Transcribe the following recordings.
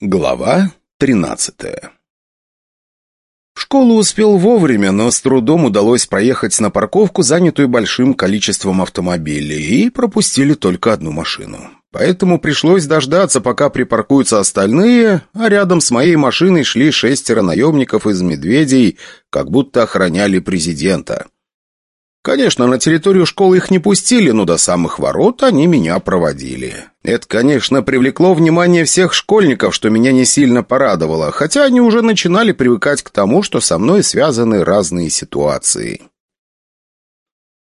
Глава тринадцатая В школу успел вовремя, но с трудом удалось проехать на парковку, занятую большим количеством автомобилей, и пропустили только одну машину. Поэтому пришлось дождаться, пока припаркуются остальные, а рядом с моей машиной шли шестеро наемников из «Медведей», как будто охраняли президента. Конечно, на территорию школы их не пустили, но до самых ворот они меня проводили. Это, конечно, привлекло внимание всех школьников, что меня не сильно порадовало, хотя они уже начинали привыкать к тому, что со мной связаны разные ситуации.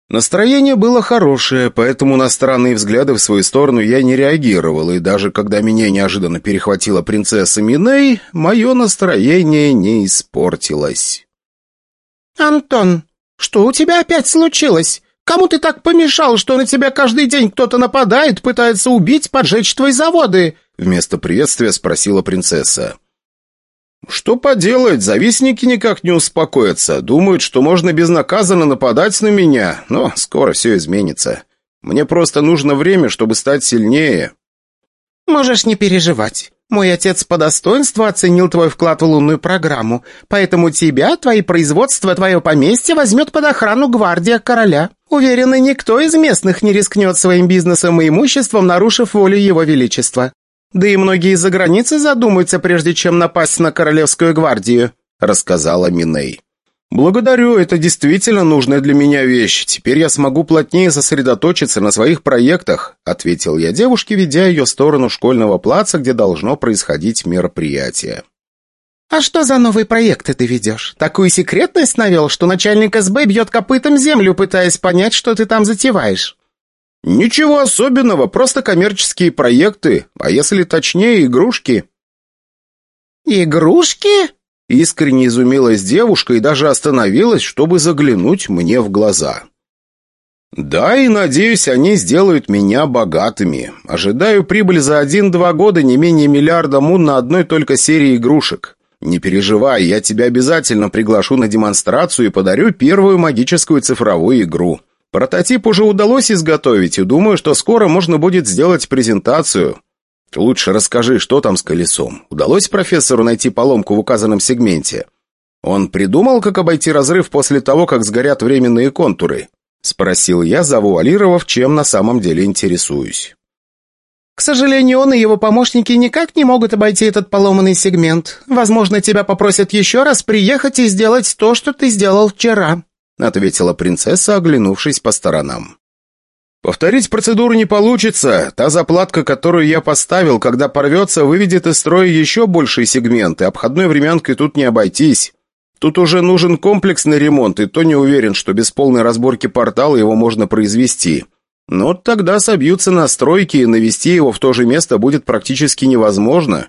Настроение было хорошее, поэтому на странные взгляды в свою сторону я не реагировал, и даже когда меня неожиданно перехватила принцесса Миней, мое настроение не испортилось. «Антон, что у тебя опять случилось? Кому ты так помешал, что на тебя каждый день кто-то нападает, пытается убить, поджечь твои заводы?» Вместо приветствия спросила принцесса. «Что поделать, завистники никак не успокоятся. Думают, что можно безнаказанно нападать на меня, но скоро все изменится. Мне просто нужно время, чтобы стать сильнее». «Можешь не переживать. Мой отец по достоинству оценил твой вклад в лунную программу, поэтому тебя, твои производства, твое поместье возьмет под охрану гвардия короля. Уверена, никто из местных не рискнет своим бизнесом и имуществом, нарушив волю его величества. Да и многие из-за границы задумаются, прежде чем напасть на Королевскую гвардию», — рассказала Миней. «Благодарю, это действительно нужная для меня вещь. Теперь я смогу плотнее сосредоточиться на своих проектах», — ответил я девушке, ведя ее в сторону школьного плаца, где должно происходить мероприятие. «А что за новые проекты ты ведешь? Такую секретность навел, что начальник СБ бьет копытом землю, пытаясь понять, что ты там затеваешь?» «Ничего особенного, просто коммерческие проекты, а если точнее, игрушки». «Игрушки?» Искренне изумилась девушка и даже остановилась, чтобы заглянуть мне в глаза. «Да, и надеюсь, они сделают меня богатыми. Ожидаю прибыль за один-два года не менее миллиарда мун на одной только серии игрушек. Не переживай, я тебя обязательно приглашу на демонстрацию и подарю первую магическую цифровую игру. Прототип уже удалось изготовить, и думаю, что скоро можно будет сделать презентацию. Лучше расскажи, что там с колесом. Удалось профессору найти поломку в указанном сегменте? Он придумал, как обойти разрыв после того, как сгорят временные контуры?» Спросил я, завуалировав, чем на самом деле интересуюсь. «К сожалению, он и его помощники никак не могут обойти этот поломанный сегмент. Возможно, тебя попросят еще раз приехать и сделать то, что ты сделал вчера», ответила принцесса, оглянувшись по сторонам. «Повторить процедуру не получится. Та заплатка, которую я поставил, когда порвется, выведет из строя еще большие сегменты. Обходной времянкой тут не обойтись. Тут уже нужен комплексный ремонт, и то не уверен, что без полной разборки портала его можно произвести. Но тогда собьются настройки, и навести его в то же место будет практически невозможно.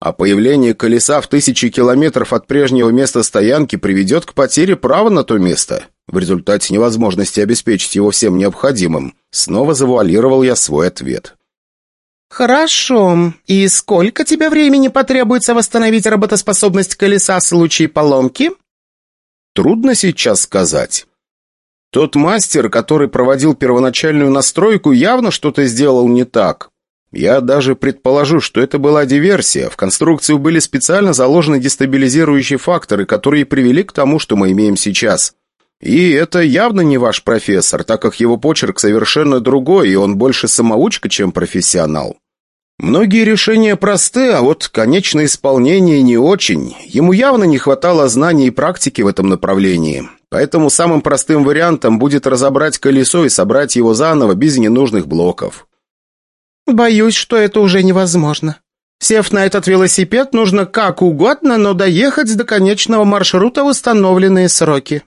А появление колеса в тысячи километров от прежнего места стоянки приведет к потере права на то место. В результате невозможности обеспечить его всем необходимым. Снова завуалировал я свой ответ. «Хорошо. И сколько тебе времени потребуется восстановить работоспособность колеса в случае поломки?» «Трудно сейчас сказать. Тот мастер, который проводил первоначальную настройку, явно что-то сделал не так. Я даже предположу, что это была диверсия. В конструкцию были специально заложены дестабилизирующие факторы, которые привели к тому, что мы имеем сейчас. И это явно не ваш профессор, так как его почерк совершенно другой, и он больше самоучка, чем профессионал. Многие решения просты, а вот конечное исполнение не очень. Ему явно не хватало знаний и практики в этом направлении. Поэтому самым простым вариантом будет разобрать колесо и собрать его заново без ненужных блоков. «Боюсь, что это уже невозможно. Сев на этот велосипед, нужно как угодно, но доехать до конечного маршрута в установленные сроки».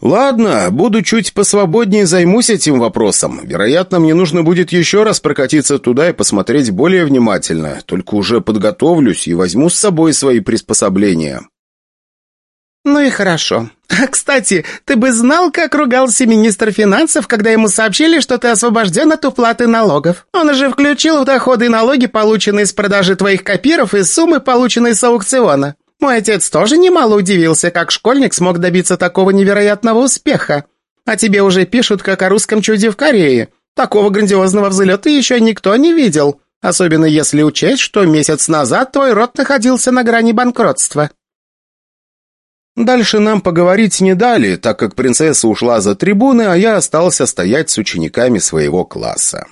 «Ладно, буду чуть посвободнее займусь этим вопросом. Вероятно, мне нужно будет еще раз прокатиться туда и посмотреть более внимательно. Только уже подготовлюсь и возьму с собой свои приспособления». «Ну и хорошо. А, кстати, ты бы знал, как ругался министр финансов, когда ему сообщили, что ты освобожден от уплаты налогов? Он уже включил в доходы налоги, полученные с продажи твоих копиров, и суммы, полученные с аукциона. Мой отец тоже немало удивился, как школьник смог добиться такого невероятного успеха. А тебе уже пишут, как о русском чуде в Корее. Такого грандиозного взлета еще никто не видел», Особенно если учесть, что месяц назад твой род находился на грани банкротства». Дальше нам поговорить не дали, так как принцесса ушла за трибуны, а я остался стоять с учениками своего класса.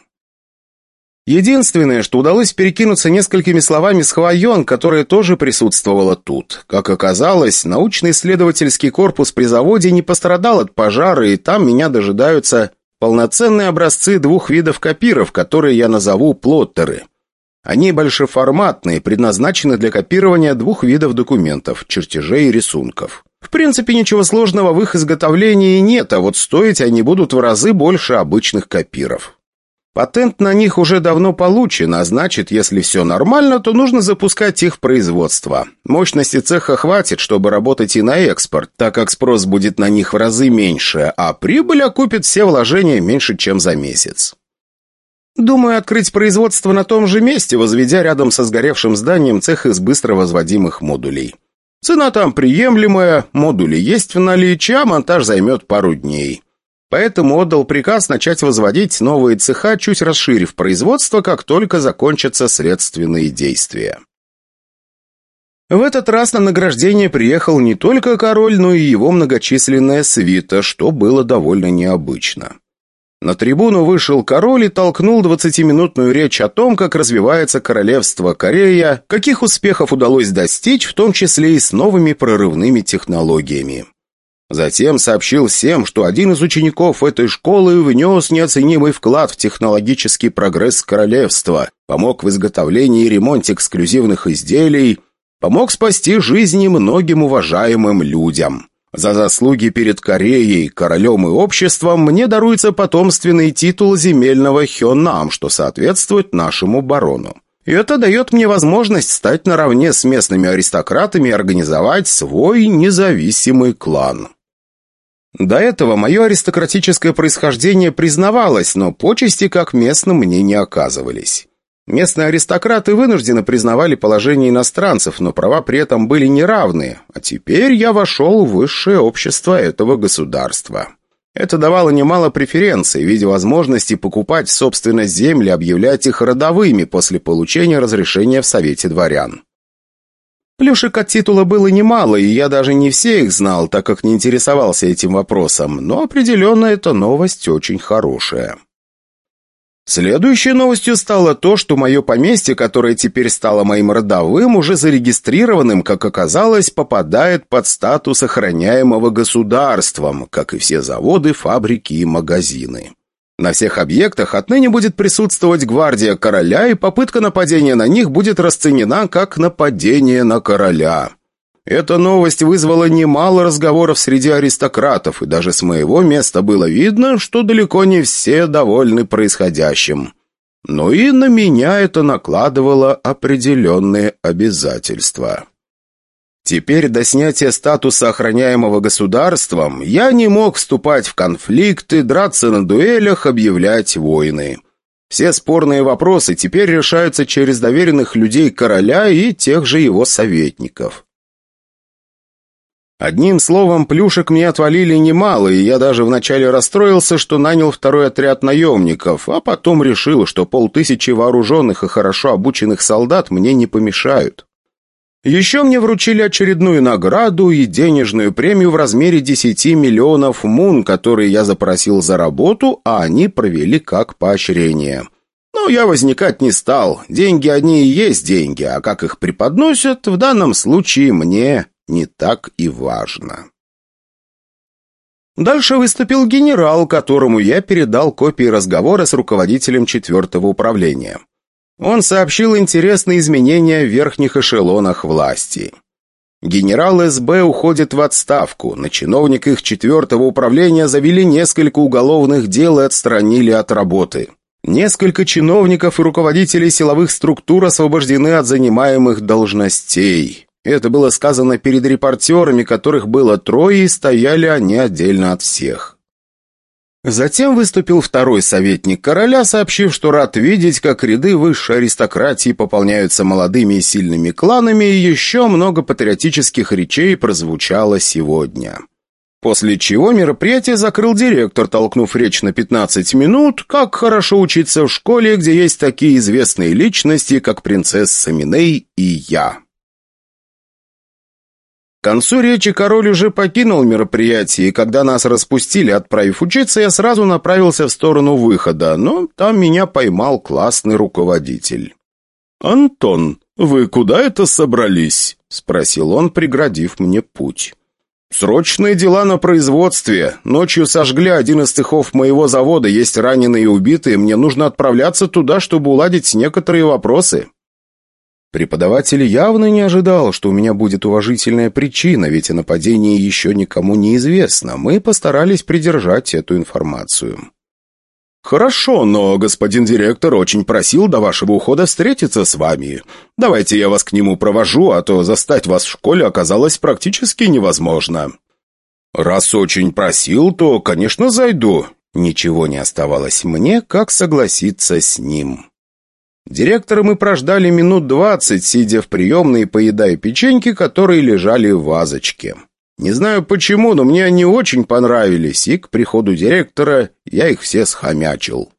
Единственное, что удалось перекинуться несколькими словами с Хвайон, которая тоже присутствовала тут. Как оказалось, научно-исследовательский корпус при заводе не пострадал от пожара, и там меня дожидаются полноценные образцы двух видов копиров, которые я назову плоттеры. Они большеформатные, предназначены для копирования двух видов документов, чертежей и рисунков. В принципе, ничего сложного в их изготовлении нет, а вот стоить они будут в разы больше обычных копиров. Патент на них уже давно получен, а значит, если все нормально, то нужно запускать их в производство. Мощности цеха хватит, чтобы работать и на экспорт, так как спрос будет на них в разы меньше, а прибыль окупит все вложения меньше, чем за месяц. Думаю, открыть производство на том же месте, возведя рядом со сгоревшим зданием цех из быстро возводимых модулей. Цена там приемлемая, модули есть в наличии, а монтаж займет пару дней. Поэтому отдал приказ начать возводить новые цеха, чуть расширив производство, как только закончатся следственные действия. В этот раз на награждение приехал не только король, но и его многочисленная свита, что было довольно необычно. На трибуну вышел король и толкнул двадцатиминутную речь о том, как развивается королевство Корея, каких успехов удалось достичь, в том числе и с новыми прорывными технологиями. Затем сообщил всем, что один из учеников этой школы внес неоценимый вклад в технологический прогресс королевства, помог в изготовлении и ремонте эксклюзивных изделий, помог спасти жизни многим уважаемым людям. За заслуги перед Кореей, королем и обществом мне даруется потомственный титул земельного хёнам, что соответствует нашему барону. И это дает мне возможность стать наравне с местными аристократами и организовать свой независимый клан. До этого мое аристократическое происхождение признавалось, но почести как местным мне не оказывались. Местные аристократы вынужденно признавали положение иностранцев, но права при этом были неравные, а теперь я вошел в высшее общество этого государства. Это давало немало преференций в виде возможности покупать собственность земли, объявлять их родовыми после получения разрешения в Совете дворян. Плюшек от титула было немало, и я даже не все их знал, так как не интересовался этим вопросом, но определенно эта новость очень хорошая. Следующей новостью стало то, что мое поместье, которое теперь стало моим родовым, уже зарегистрированным, как оказалось, попадает под статус охраняемого государством, как и все заводы, фабрики и магазины. На всех объектах отныне будет присутствовать гвардия короля, и попытка нападения на них будет расценена как нападение на короля. Эта новость вызвала немало разговоров среди аристократов, и даже с моего места было видно, что далеко не все довольны происходящим. Но и на меня это накладывало определенные обязательства. Теперь до снятия статуса охраняемого государством я не мог вступать в конфликты, драться на дуэлях, объявлять войны. Все спорные вопросы теперь решаются через доверенных людей короля и тех же его советников. Одним словом, плюшек мне отвалили немало, и я даже вначале расстроился, что нанял второй отряд наемников, а потом решил, что полтысячи вооруженных и хорошо обученных солдат мне не помешают. Еще мне вручили очередную награду и денежную премию в размере 10 миллионов мун, которые я запросил за работу, а они провели как поощрение. Но я возникать не стал. Деньги одни и есть деньги, а как их преподносят, в данном случае мне не так и важно. Дальше выступил генерал, которому я передал копии разговора с руководителем четвертого управления он сообщил интересные изменения в верхних эшелонах власти. Генерал СБ уходит в отставку. На чиновник их четвертого управления завели несколько уголовных дел и отстранили от работы. Несколько чиновников и руководителей силовых структур освобождены от занимаемых должностей. Это было сказано перед репортерами, которых было трое, и стояли они отдельно от всех. Затем выступил второй советник короля, сообщив, что рад видеть, как ряды высшей аристократии пополняются молодыми и сильными кланами, и еще много патриотических речей прозвучало сегодня. После чего мероприятие закрыл директор, толкнув речь на 15 минут, как хорошо учиться в школе, где есть такие известные личности, как принцесса Миней и я. К концу речи король уже покинул мероприятие, и когда нас распустили, отправив учиться, я сразу направился в сторону выхода, но там меня поймал классный руководитель. «Антон, вы куда это собрались?» — спросил он, преградив мне путь. «Срочные дела на производстве. Ночью сожгли один из цехов моего завода, есть раненые и убитые. Мне нужно отправляться туда, чтобы уладить некоторые вопросы». Преподаватель явно не ожидал, что у меня будет уважительная причина, ведь о нападении еще никому не известно. Мы постарались придержать эту информацию. «Хорошо, но господин директор очень просил до вашего ухода встретиться с вами. Давайте я вас к нему провожу, а то застать вас в школе оказалось практически невозможно». «Раз очень просил, то, конечно, зайду». Ничего не оставалось мне, как согласиться с ним. Директора мы прождали минут двадцать, сидя в приемной и поедая печеньки, которые лежали в вазочке. Не знаю почему, но мне они очень понравились, и к приходу директора я их все схомячил.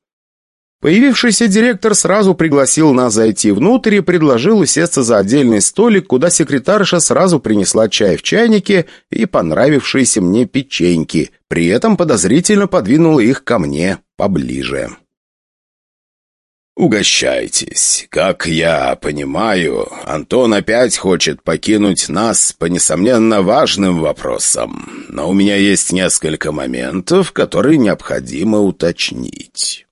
Появившийся директор сразу пригласил нас зайти внутрь и предложил усесться за отдельный столик, куда секретарша сразу принесла чай в чайнике и понравившиеся мне печеньки, при этом подозрительно подвинула их ко мне поближе. «Угощайтесь. Как я понимаю, Антон опять хочет покинуть нас по несомненно важным вопросам, но у меня есть несколько моментов, которые необходимо уточнить».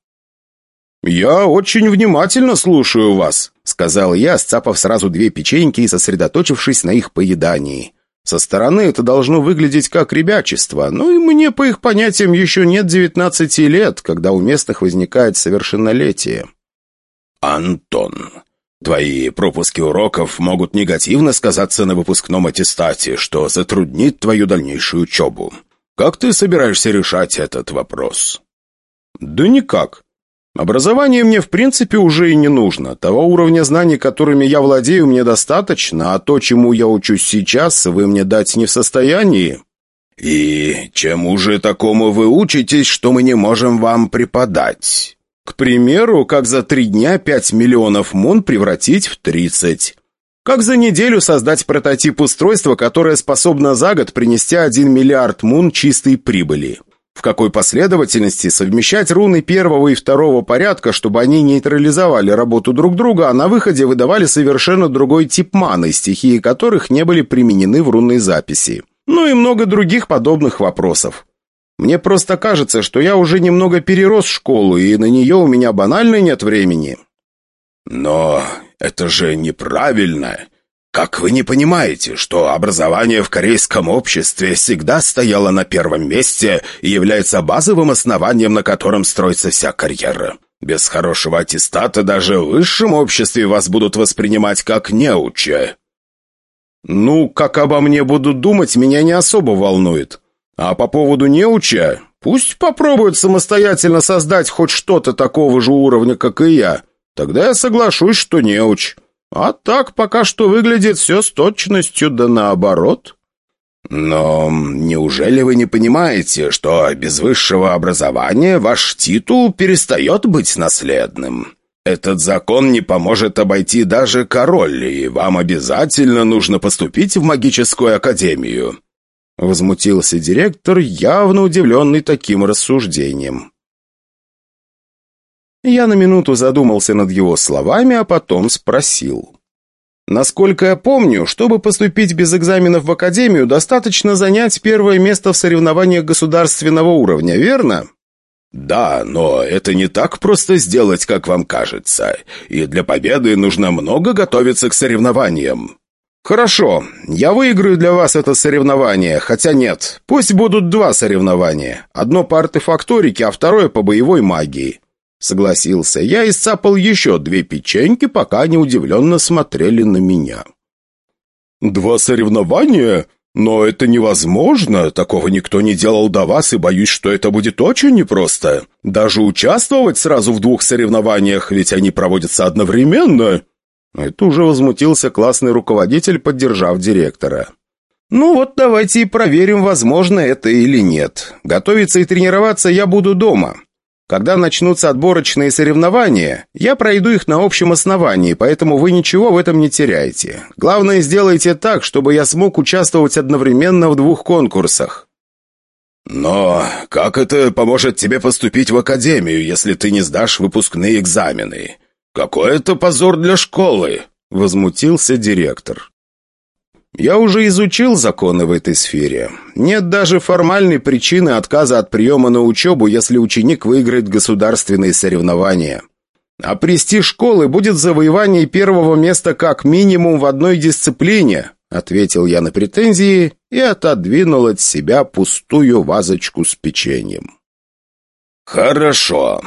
«Я очень внимательно слушаю вас», — сказал я, сцапав сразу две печеньки и сосредоточившись на их поедании. Со стороны это должно выглядеть как ребячество, ну и мне, по их понятиям, еще нет девятнадцати лет, когда у местных возникает совершеннолетие. «Антон, твои пропуски уроков могут негативно сказаться на выпускном аттестате, что затруднит твою дальнейшую учебу. Как ты собираешься решать этот вопрос?» «Да никак. Образование мне в принципе уже и не нужно. Того уровня знаний, которыми я владею, мне достаточно, а то, чему я учусь сейчас, вы мне дать не в состоянии». «И чему же такому вы учитесь, что мы не можем вам преподать?» К примеру, как за три дня 5 миллионов мун превратить в 30. Как за неделю создать прототип устройства, которое способно за год принести 1 миллиард мун чистой прибыли. В какой последовательности совмещать руны первого и второго порядка, чтобы они нейтрализовали работу друг друга, а на выходе выдавали совершенно другой тип маны, стихии которых не были применены в рунной записи. Ну и много других подобных вопросов. Мне просто кажется, что я уже немного перерос школу, и на нее у меня банально нет времени». «Но это же неправильно. Как вы не понимаете, что образование в корейском обществе всегда стояло на первом месте и является базовым основанием, на котором строится вся карьера? Без хорошего аттестата даже в высшем обществе вас будут воспринимать как неуча». «Ну, как обо мне будут думать, меня не особо волнует». А по поводу неуча, пусть попробуют самостоятельно создать хоть что-то такого же уровня, как и я. Тогда я соглашусь, что неуч. А так пока что выглядит все с точностью да наоборот. Но неужели вы не понимаете, что без высшего образования ваш титул перестает быть наследным? Этот закон не поможет обойти даже король, и вам обязательно нужно поступить в магическую академию. Возмутился директор, явно удивленный таким рассуждением. Я на минуту задумался над его словами, а потом спросил. Насколько я помню, чтобы поступить без экзаменов в академию, достаточно занять первое место в соревнованиях государственного уровня, верно? Да, но это не так просто сделать, как вам кажется. И для победы нужно много готовиться к соревнованиям. «Хорошо, я выиграю для вас это соревнование, хотя нет, пусть будут два соревнования. Одно по артефакторике, а второе по боевой магии». Согласился я и сцапал еще две печеньки, пока они удивленно смотрели на меня. «Два соревнования? Но это невозможно, такого никто не делал до вас, и боюсь, что это будет очень непросто. Даже участвовать сразу в двух соревнованиях, ведь они проводятся одновременно». Это уже возмутился классный руководитель, поддержав директора. Ну вот давайте и проверим, возможно это или нет. Готовиться и тренироваться я буду дома. Когда начнутся отборочные соревнования, я пройду их на общем основании, поэтому вы ничего в этом не теряете. Главное, сделайте так, чтобы я смог участвовать одновременно в двух конкурсах. Но как это поможет тебе поступить в академию, если ты не сдашь выпускные экзамены? Какой это позор для школы, возмутился директор. Я уже изучил законы в этой сфере. Нет даже формальной причины отказа от приема на учебу, если ученик выиграет государственные соревнования. А престиж школы будет завоевание первого места как минимум в одной дисциплине, ответил я на претензии и отодвинул от себя пустую вазочку с печеньем. «Хорошо.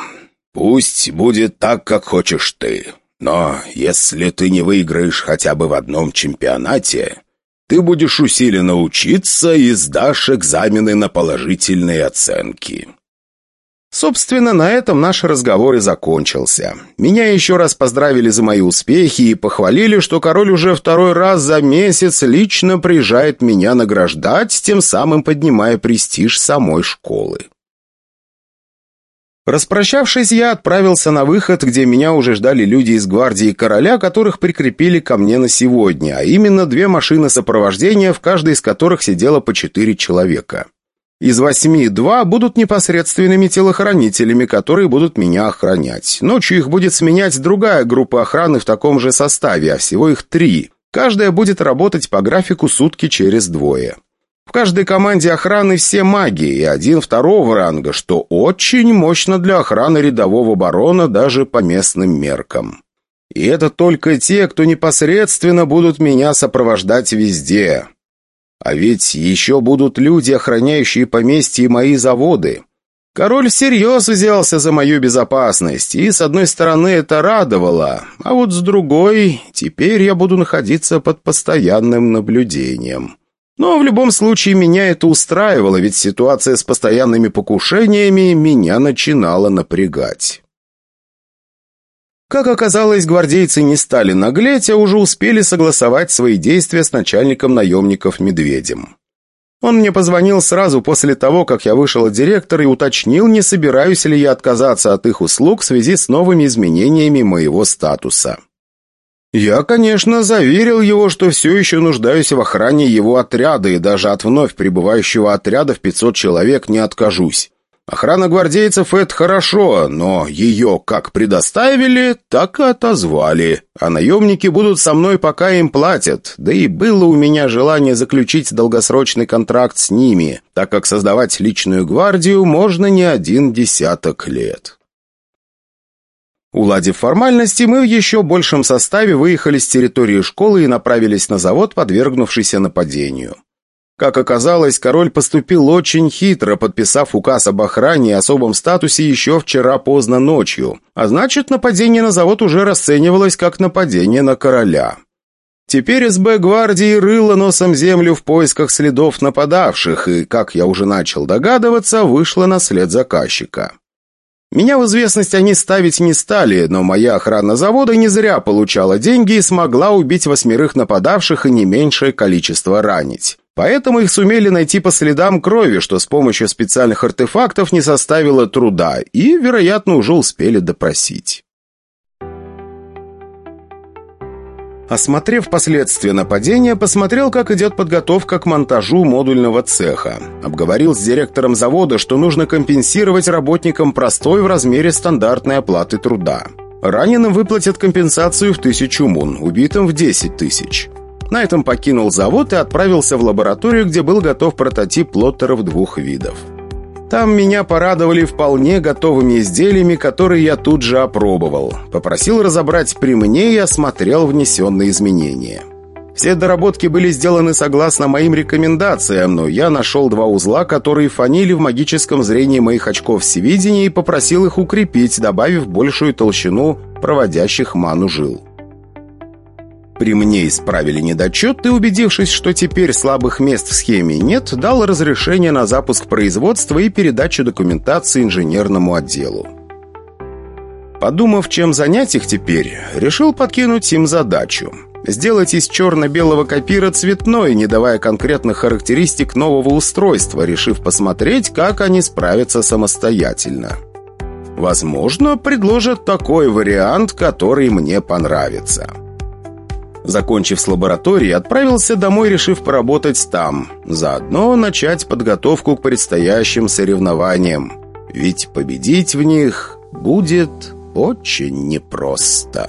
Пусть будет так, как хочешь ты. Но если ты не выиграешь хотя бы в одном чемпионате, ты будешь усиленно учиться и сдашь экзамены на положительные оценки». Собственно, на этом наш разговор и закончился. Меня еще раз поздравили за мои успехи и похвалили, что король уже второй раз за месяц лично приезжает меня награждать, тем самым поднимая престиж самой школы. Распрощавшись, я отправился на выход, где меня уже ждали люди из гвардии короля, которых прикрепили ко мне на сегодня, а именно две машины сопровождения, в каждой из которых сидело по четыре человека. Из восьми два будут непосредственными телохранителями, которые будут меня охранять. Ночью их будет сменять другая группа охраны в таком же составе, а всего их три. Каждая будет работать по графику сутки через двое. В каждой команде охраны все маги и один второго ранга, что очень мощно для охраны рядового барона даже по местным меркам. И это только те, кто непосредственно будут меня сопровождать везде. А ведь еще будут люди, охраняющие поместья и мои заводы. Король всерьез взялся за мою безопасность, и с одной стороны это радовало, а вот с другой, теперь я буду находиться под постоянным наблюдением. Но в любом случае меня это устраивало, ведь ситуация с постоянными покушениями меня начинала напрягать. Как оказалось, гвардейцы не стали наглеть, а уже успели согласовать свои действия с начальником наемников Медведем. Он мне позвонил сразу после того, как я вышел от директора и уточнил, не собираюсь ли я отказаться от их услуг в связи с новыми изменениями моего статуса. Я, конечно, заверил его, что все еще нуждаюсь в охране его отряда, и даже от вновь прибывающего отряда в 500 человек не откажусь. Охрана гвардейцев — это хорошо, но ее как предоставили, так и отозвали. А наемники будут со мной, пока им платят. Да и было у меня желание заключить долгосрочный контракт с ними, так как создавать личную гвардию можно не один десяток лет. Уладив формальности, мы в еще большем составе выехали с территории школы и направились на завод, подвергнувшийся нападению. Как оказалось, король поступил очень хитро, подписав указ об охране и особом статусе еще вчера поздно ночью, а значит, нападение на завод уже расценивалось как нападение на короля. Теперь СБ гвардии рыло носом землю в поисках следов нападавших и, как я уже начал догадываться, вышла на след заказчика. Меня в известность они ставить не стали, но моя охрана завода не зря получала деньги и смогла убить восьмерых нападавших и не меньшее количество ранить. Поэтому их сумели найти по следам крови, что с помощью специальных артефактов не составило труда, и, вероятно, уже успели допросить. Осмотрев последствия нападения, посмотрел, как идет подготовка к монтажу модульного цеха. Обговорил с директором завода, что нужно компенсировать работникам простой в размере стандартной оплаты труда. Раненым выплатят компенсацию в тысячу мун, убитым в 10 тысяч. На этом покинул завод и отправился в лабораторию, где был готов прототип плоттеров двух видов. Там меня порадовали вполне готовыми изделиями, которые я тут же опробовал. Попросил разобрать при мне и осмотрел внесенные изменения. Все доработки были сделаны согласно моим рекомендациям, но я нашел два узла, которые фанили в магическом зрении моих очков всевидения и попросил их укрепить, добавив большую толщину проводящих ману жил. При мне исправили недочет и, убедившись, что теперь слабых мест в схеме нет, дал разрешение на запуск производства и передачу документации инженерному отделу. Подумав, чем занять их теперь, решил подкинуть им задачу. Сделать из черно-белого копира цветной, не давая конкретных характеристик нового устройства, решив посмотреть, как они справятся самостоятельно. Возможно, предложат такой вариант, который мне понравится. Закончив с лабораторией, отправился домой, решив поработать там. Заодно начать подготовку к предстоящим соревнованиям. Ведь победить в них будет очень непросто.